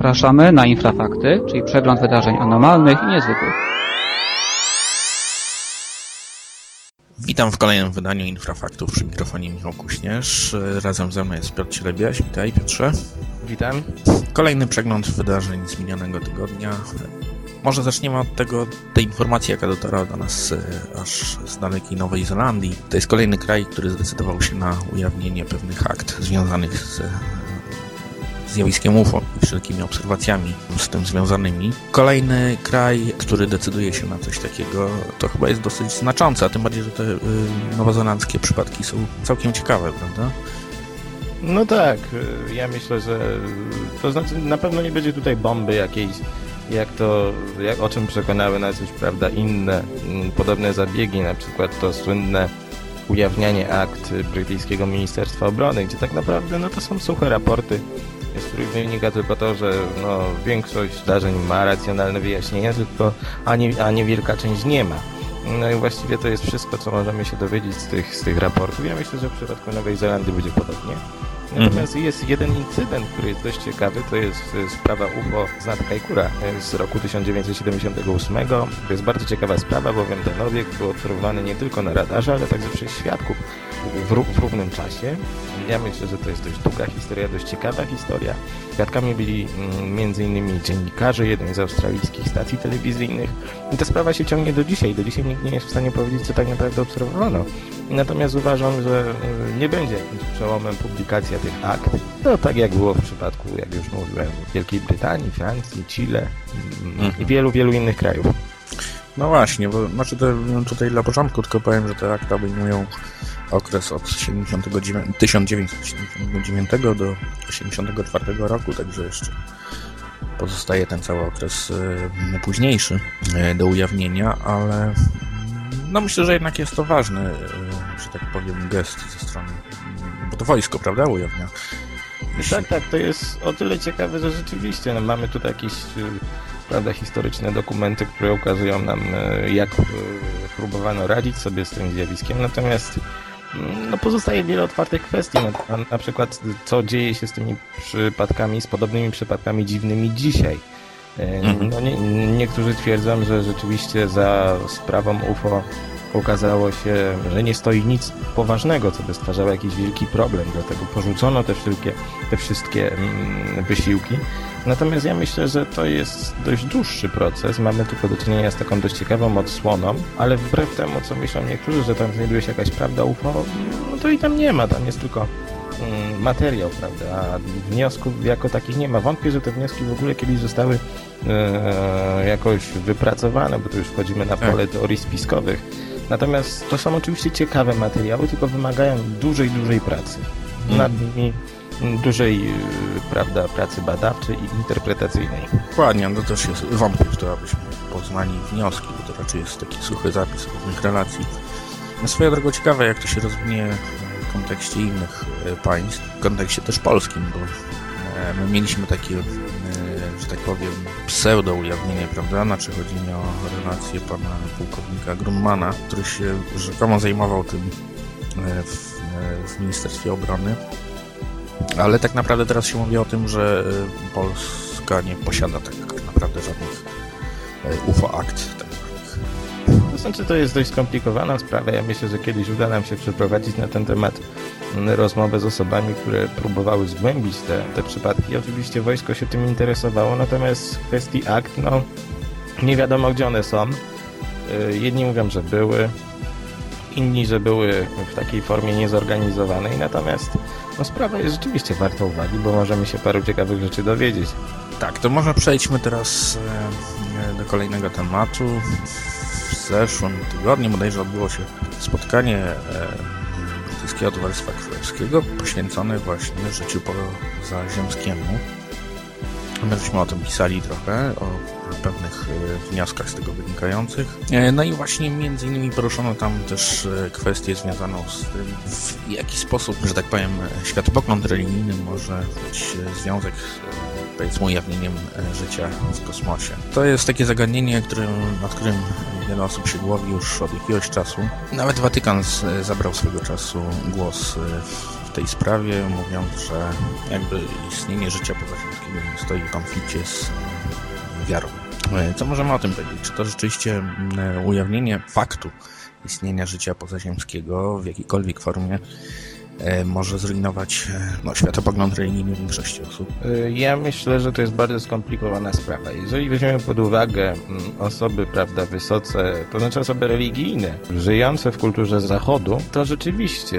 Zapraszamy na Infrafakty, czyli przegląd wydarzeń anormalnych i niezwykłych. Witam w kolejnym wydaniu Infrafaktów przy mikrofonie Michał Kuśnierz. Razem ze mną jest Piotr Cielebiaś. Witaj Piotrze. Witam. Kolejny przegląd wydarzeń z minionego tygodnia. Może zaczniemy od tego, tej informacji, jaka dotarła do nas e, aż z dalekiej Nowej Zelandii. To jest kolejny kraj, który zdecydował się na ujawnienie pewnych akt związanych z zjawiskiem UFO i wszelkimi obserwacjami z tym związanymi. Kolejny kraj, który decyduje się na coś takiego, to chyba jest dosyć znaczące, a tym bardziej, że te y, nowozelandzkie przypadki są całkiem ciekawe, prawda? No tak, y, ja myślę, że to znaczy na pewno nie będzie tutaj bomby jakiejś, jak to, jak, o czym przekonały nas już, prawda, inne mm, podobne zabiegi, na przykład to słynne ujawnianie akt brytyjskiego Ministerstwa Obrony, gdzie tak naprawdę no to są suche raporty z których wynika tylko to, że no, większość zdarzeń ma racjonalne wyjaśnienia, tylko a, nie, a niewielka część nie ma. No i właściwie to jest wszystko, co możemy się dowiedzieć z tych, z tych raportów. Ja myślę, że w przypadku Nowej Zelandii będzie podobnie. Natomiast mhm. jest jeden incydent, który jest dość ciekawy, to jest sprawa UFO z nad Kajkura z roku 1978. To jest bardzo ciekawa sprawa, bowiem ten obiekt był obserwowany nie tylko na radarze, ale także przez świadków w, w równym czasie. Ja myślę, że to jest dość długa historia, dość ciekawa historia. Świadkami byli m.in. dziennikarze jednej z australijskich stacji telewizyjnych. I ta sprawa się ciągnie do dzisiaj. Do dzisiaj nikt nie jest w stanie powiedzieć, co tak naprawdę obserwowano. Natomiast uważam, że y, nie będzie jakimś przełomem publikacja tych akt. To tak jak było w przypadku, jak już mówiłem, Wielkiej Brytanii, Francji, Chile mhm. i wielu, wielu innych krajów. No właśnie, bo znaczy to, tutaj dla początku tylko powiem, że te akta obejmują okres od 79, 1979 do 1984 roku, także jeszcze pozostaje ten cały okres y, późniejszy y, do ujawnienia, ale no myślę, że jednak jest to ważny, y, że tak powiem, gest ze strony, bo to wojsko, prawda, ujawnia. Tak, tak, to jest o tyle ciekawe, że rzeczywiście no, mamy tutaj jakieś prawda, historyczne dokumenty, które ukazują nam, jak próbowano radzić sobie z tym zjawiskiem, natomiast no, pozostaje wiele otwartych kwestii, na, na, przykład co dzieje się z tymi przypadkami, z podobnymi przypadkami dziwnymi dzisiaj. Mhm. No, nie, niektórzy twierdzą, że rzeczywiście za sprawą UFO okazało się, że nie stoi nic poważnego, co by stwarzało jakiś wielki problem, dlatego porzucono te, wszelkie, te wszystkie mm, wysiłki. Natomiast ja myślę, że to jest dość dłuższy proces. Mamy tylko do czynienia z taką dość ciekawą odsłoną, ale wbrew temu, co myślą niektórzy, że tam znajduje się jakaś prawda UFO, no to i tam nie ma. Tam jest tylko materiał, prawda, a wniosków jako takich nie ma. Wątpię, że te wnioski w ogóle kiedyś zostały e, jakoś wypracowane, bo tu już wchodzimy na pole tak. teorii spiskowych. Natomiast to są oczywiście ciekawe materiały, tylko wymagają dużej, dużej pracy. Hmm. Nad nimi dużej y, prawda, pracy badawczej i interpretacyjnej. Dokładnie, no to też jest wątpię w to, abyśmy poznali wnioski, bo to raczej jest taki suchy zapis różnych relacji. Na swoją drogą ciekawe, jak to się rozwinie kontekście innych e, państw, w kontekście też polskim, bo e, my mieliśmy takie, e, że tak powiem, pseudo-ujawnienie, prawda? Znaczy chodzi mi o relację pana pułkownika Grummana, który się rzekomo zajmował tym w, w Ministerstwie Obrony ale tak naprawdę teraz się mówi o tym, że Polska nie posiada tak naprawdę żadnych UFO akt. Tak znaczy, to jest dość skomplikowana sprawa. Ja myślę, że kiedyś uda nam się przeprowadzić na ten temat mm, rozmowę z osobami, które próbowały zgłębić te, te przypadki. Oczywiście wojsko się tym interesowało, natomiast w kwestii akt, no nie wiadomo gdzie one są. Y, jedni mówią, że były, inni, że były w takiej formie niezorganizowanej, natomiast no, sprawa jest rzeczywiście warta uwagi, bo możemy się paru ciekawych rzeczy dowiedzieć. Tak, to może przejdźmy teraz e, do kolejnego tematu. Zeszłym tygodniu bodajże odbyło się spotkanie e, Brytyjskiego Towarzystwa Królewskiego poświęcone właśnie życiu pozaziemskiemu. My żeśmy o tym pisali trochę, o pewnych e, wnioskach z tego wynikających. E, no i właśnie między innymi poruszono tam też kwestię związaną z tym, w jaki sposób, że tak powiem, światopogląd religijny może mieć związek powiedzmy ujawnieniem życia w kosmosie. To jest takie zagadnienie, którym, nad którym wiele osób się głowi już od jakiegoś czasu. Nawet Watykan zabrał swego czasu głos w tej sprawie, mówiąc, że jakby istnienie życia pozaziemskiego stoi w konflikcie z e, wiarą. E, Co możemy o tym powiedzieć? Czy to rzeczywiście ujawnienie faktu istnienia życia pozaziemskiego w jakiejkolwiek formie e, może zrujnować e, no, światopogląd religijny większości osób? Y, Ja myślę, że to jest bardzo skomplikowana sprawa. Jeżeli weźmiemy pod uwagę mm, osoby, prawda, wysoce, to znaczy osoby religijne, żyjące w kulturze zachodu, to rzeczywiście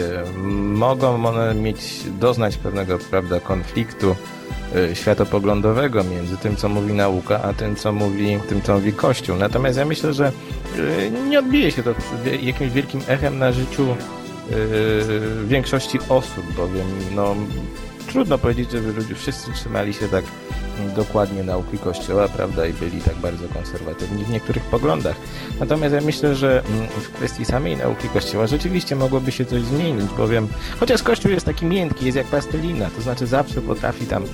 mogą one mieć, doznać pewnego, prawda, konfliktu światopoglądowego między tym, co mówi nauka, a tym, co mówi, tym, co mówi Kościół. Natomiast ja myślę, że nie odbije się to jakimś wielkim echem na życiu y, większości osób, bowiem no, trudno powiedzieć, żeby ludzie wszyscy trzymali się tak dokładnie nauki Kościoła, prawda, i byli tak bardzo konserwatywni w niektórych poglądach. Natomiast ja myślę, że mm, w kwestii samej nauki Kościoła rzeczywiście mogłoby się coś zmienić, bowiem chociaż Kościół jest taki miękki, jest jak plastelina, to znaczy zawsze potrafi tam y,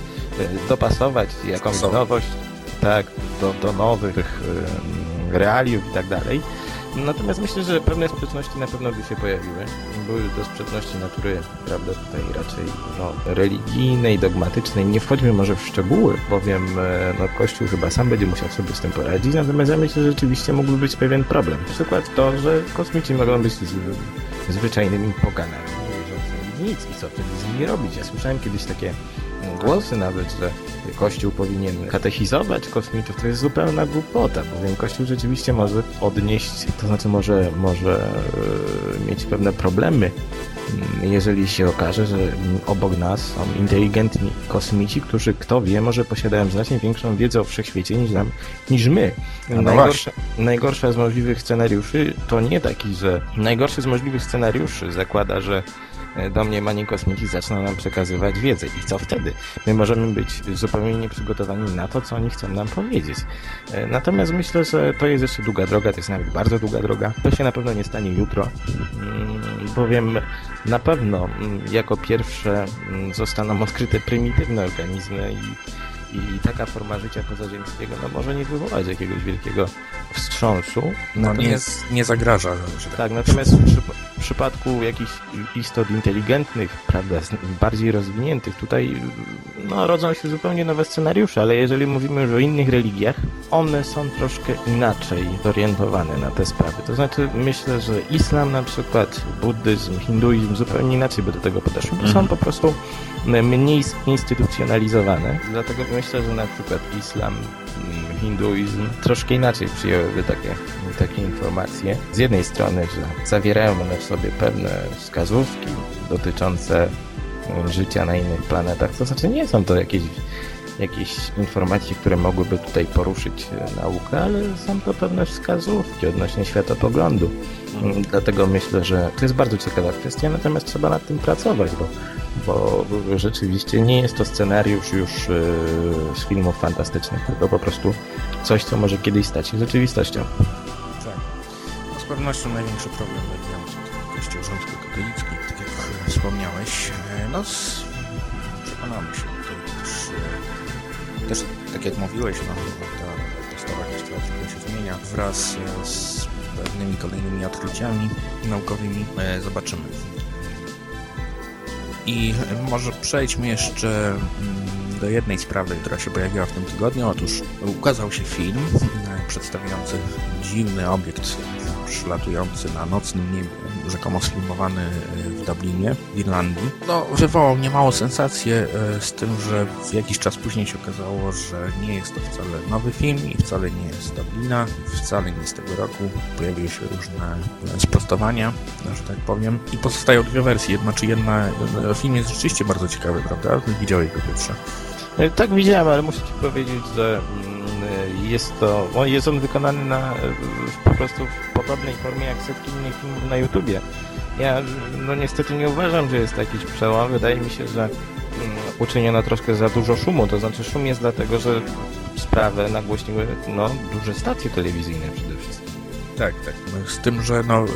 dopasować jakąś nowość, tak, do, do nowych y, realiów i tak dalej. Natomiast myślę, że pewne sprzeczności na pewno by się pojawiły. Były to sprzeczności natury, prawda, tutaj raczej no, religijnej, dogmatycznej. Nie wchodźmy może w szczegóły, bowiem e, no, Kościół chyba sam będzie musiał sobie z tym poradzić. Natomiast ja myślę, że rzeczywiście mógłby być pewien problem. Przykład to, że kosmici mogą być z, zwyczajnymi poganami, nie wierzącymi nic i co wtedy z nimi robić. Ja słyszałem kiedyś takie głosy nawet, że Kościół powinien katechizować kosmitów, to jest zupełna głupota, bowiem Kościół rzeczywiście może odnieść, to znaczy może, może e, mieć pewne problemy, mm, jeżeli się okaże, że obok nas są inteligentni kosmici, którzy, kto wie, może posiadają znacznie większą wiedzę o wszechświecie niż, nam, niż my. No Najgorsza, najgorsza z możliwych scenariuszy to nie taki, że najgorszy z możliwych scenariuszy zakłada, że e, domniemani kosmici zaczną nam przekazywać wiedzę. I co wtedy? My możemy być zupełnie nieprzygotowani na to, co oni chcą nam powiedzieć. E, Natomiast myślę, że to jest jeszcze długa droga, to jest nawet bardzo długa droga. To się na pewno nie stanie jutro, mm, bowiem na pewno mm, jako pierwsze mm, zostaną odkryte prymitywne organizmy i i taka forma życia pozaziemskiego no, może nie wywołać jakiegoś wielkiego wstrząsu. No nie, Natomiast- nie zagraża, że tak tak, natomiast w, przypa- w przypadku jakichś istot inteligentnych, prawda, bardziej rozwiniętych, tutaj no, rodzą się zupełnie nowe scenariusze, ale jeżeli mówimy już o innych religiach, one są troszkę inaczej zorientowane na te sprawy. To znaczy, myślę, że islam na przykład, buddyzm, hinduizm zupełnie inaczej by do tego podeszły, bo są Mhm. po prostu mniej instytucjonalizowane. Dlatego myślę, że na przykład islam, hinduizm troszkę inaczej przyjęłyby takie, takie informacje. Z jednej strony, że zawierają one w sobie pewne wskazówki dotyczące życia na innych planetach, to znaczy nie są to jakieś jakieś informacje, które mogłyby tutaj poruszyć e, naukę, ale są to pewne wskazówki odnośnie światopoglądu. Mm, Dlatego myślę, że to jest bardzo ciekawa kwestia, natomiast trzeba nad tym pracować, bo, bo rzeczywiście nie jest to scenariusz już e, z filmów fantastycznych, tylko po prostu coś, co może kiedyś stać się rzeczywistością. Tak. No, z pewnością największy problem będzie miał tutaj Kościół rzymskokatolicki, tak jak wspomniałeś. E, No, z, przekonamy się tutaj też, e, też, tak jak mówiłeś, no, ta postawa Kościoła trochę się zmienia wraz e, z pewnymi kolejnymi odkryciami naukowymi. Zobaczymy. I może przejdźmy jeszcze mm, do jednej sprawy, która się pojawiła w tym tygodniu. Otóż ukazał się film e, przedstawiający dziwny obiekt przylatujący na nocnym niebie, rzekomo sfilmowany e, w Dublinie, w Irlandii. No, wywołał niemało sensację e, z tym, że jakiś czas później się okazało, że nie jest to wcale nowy film i wcale nie jest z Dublina, wcale nie z tego roku. Pojawiły się różne e, sprostowania, że tak powiem. I pozostają dwie wersje. Jedna czy jedna, film jest rzeczywiście bardzo ciekawy, prawda? Widziałeś go pierwsze. Tak widziałem, ale muszę ci powiedzieć, że mm, jest to, on jest on wykonany na, po prostu podobnej formie jak setki innych filmów na YouTubie. Ja no niestety nie uważam, że jest jakiś przełom. Wydaje mi się, że mm, uczyniono troszkę za dużo szumu. To znaczy szum jest dlatego, że sprawę nagłośniły no, duże stacje telewizyjne przede wszystkim. Tak, tak. Z tym, że no, y,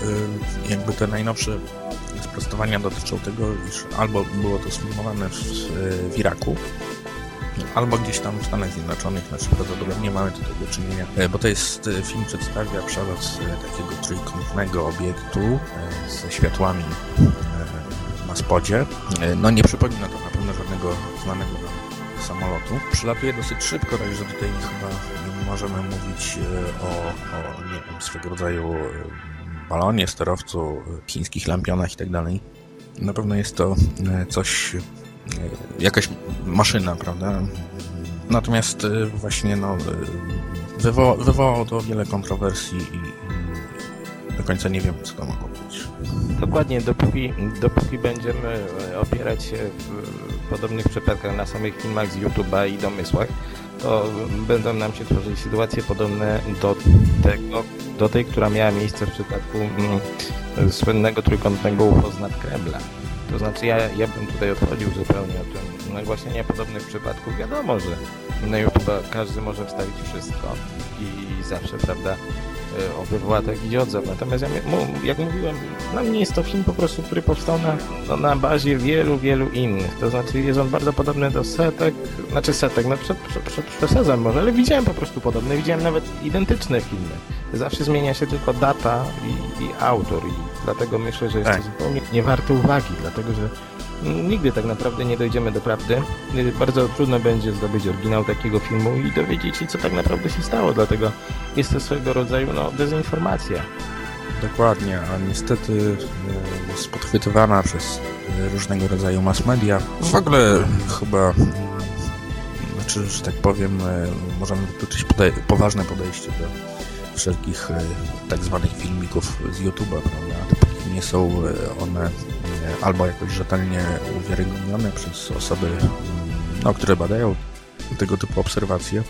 jakby te najnowsze sprostowania dotyczą tego, iż albo było to sfilmowane w, w Iraku, albo gdzieś tam w Stanach Zjednoczonych, znaczy prawdopodobnie mamy do tego czynienia, e, bo to jest, e, film przedstawia przelot e, takiego trójkątnego obiektu ze światłami na spodzie. No nie przypomina to na pewno żadnego znanego samolotu. Przylatuje dosyć szybko, także tutaj chyba nie możemy mówić o, o nie wiem, swego rodzaju balonie, sterowcu, chińskich lampionach tak dalej. Na pewno jest to coś, jakaś maszyna, prawda? Natomiast właśnie no, wywoła, wywołało to wiele kontrowersji i, do końca nie wiem, co to mogło być. Dokładnie, dopóki, dopóki będziemy e, opierać się w podobnych przypadkach na samych filmach z YouTube'a i domysłach, to będą nam się tworzyć sytuacje podobne do tego, do tej, która miała miejsce w przypadku mm, słynnego trójkątnego UFO z nad Kremla. To znaczy ja, ja bym tutaj odchodził zupełnie od nagłaśniania podobnych przypadków. Wiadomo, że na YouTube każdy może wstawić wszystko i zawsze, prawda, E, o wywołatach i odzew. Natomiast jak mówiłem, dla mnie jest to film po prostu, który powstał na, no, na bazie wielu, wielu innych. To znaczy jest on bardzo podobny do setek, znaczy setek, no przed, przed, przed, przesadzam może, ale widziałem po prostu podobne, widziałem nawet identyczne filmy. Zawsze zmienia się tylko data i, i autor i dlatego myślę, że jest tak. to zupełnie nie warte uwagi, dlatego że nigdy tak naprawdę nie dojdziemy do prawdy. Bardzo trudno będzie zdobyć oryginał takiego filmu i dowiedzieć się, co tak naprawdę się stało, dlatego jest to swego rodzaju no, dezinformacja. Dokładnie, a niestety e, jest podchwytywana przez różnego rodzaju mass media. W ogóle chyba, znaczy, że tak powiem, możemy wykluczyć podej poważne podejście do wszelkich e, tak zwanych filmików z YouTube'a, prawda? Nie są one albo jakoś rzetelnie uwiarygodnione przez osoby, no, które badają tego typu obserwacje.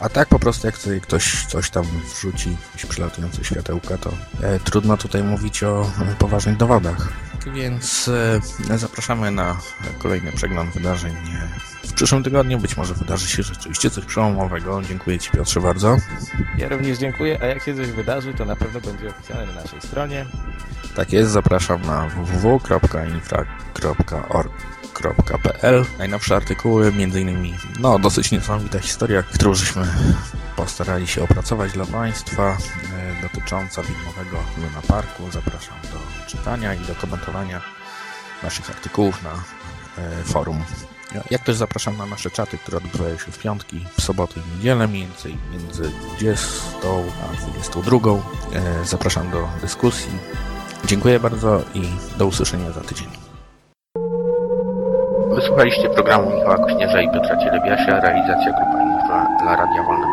A tak po prostu jak sobie ktoś coś tam wrzuci, jakieś przylatujące światełka, to e, trudno tutaj mówić o poważnych dowodach. Więc e, zapraszamy na kolejny przegląd wydarzeń w przyszłym tygodniu. Być może wydarzy się rzeczywiście coś przełomowego. Dziękuję Ci Piotrze bardzo. Ja również dziękuję, a jak się coś wydarzy, to na pewno będzie oficjalne na naszej stronie. Tak jest, zapraszam na www.infra.org.pl Najnowsze artykuły, m.in. no dosyć niesamowita historia, którą żeśmy postarali się opracować dla Państwa e, dotycząca widmowego Luna Parku. Zapraszam do czytania i do komentowania naszych artykułów na e, forum. Jak też zapraszam na nasze czaty, które odbywają się w piątki, w soboty i niedzielę, więcej między 20 a 22. E, zapraszam do dyskusji Dziękuję bardzo i do usłyszenia za tydzień. Wysłuchaliście programu Michała Kośnierza i Piotra Cielebiasia, realizacja Grupa dla Radia Wolna.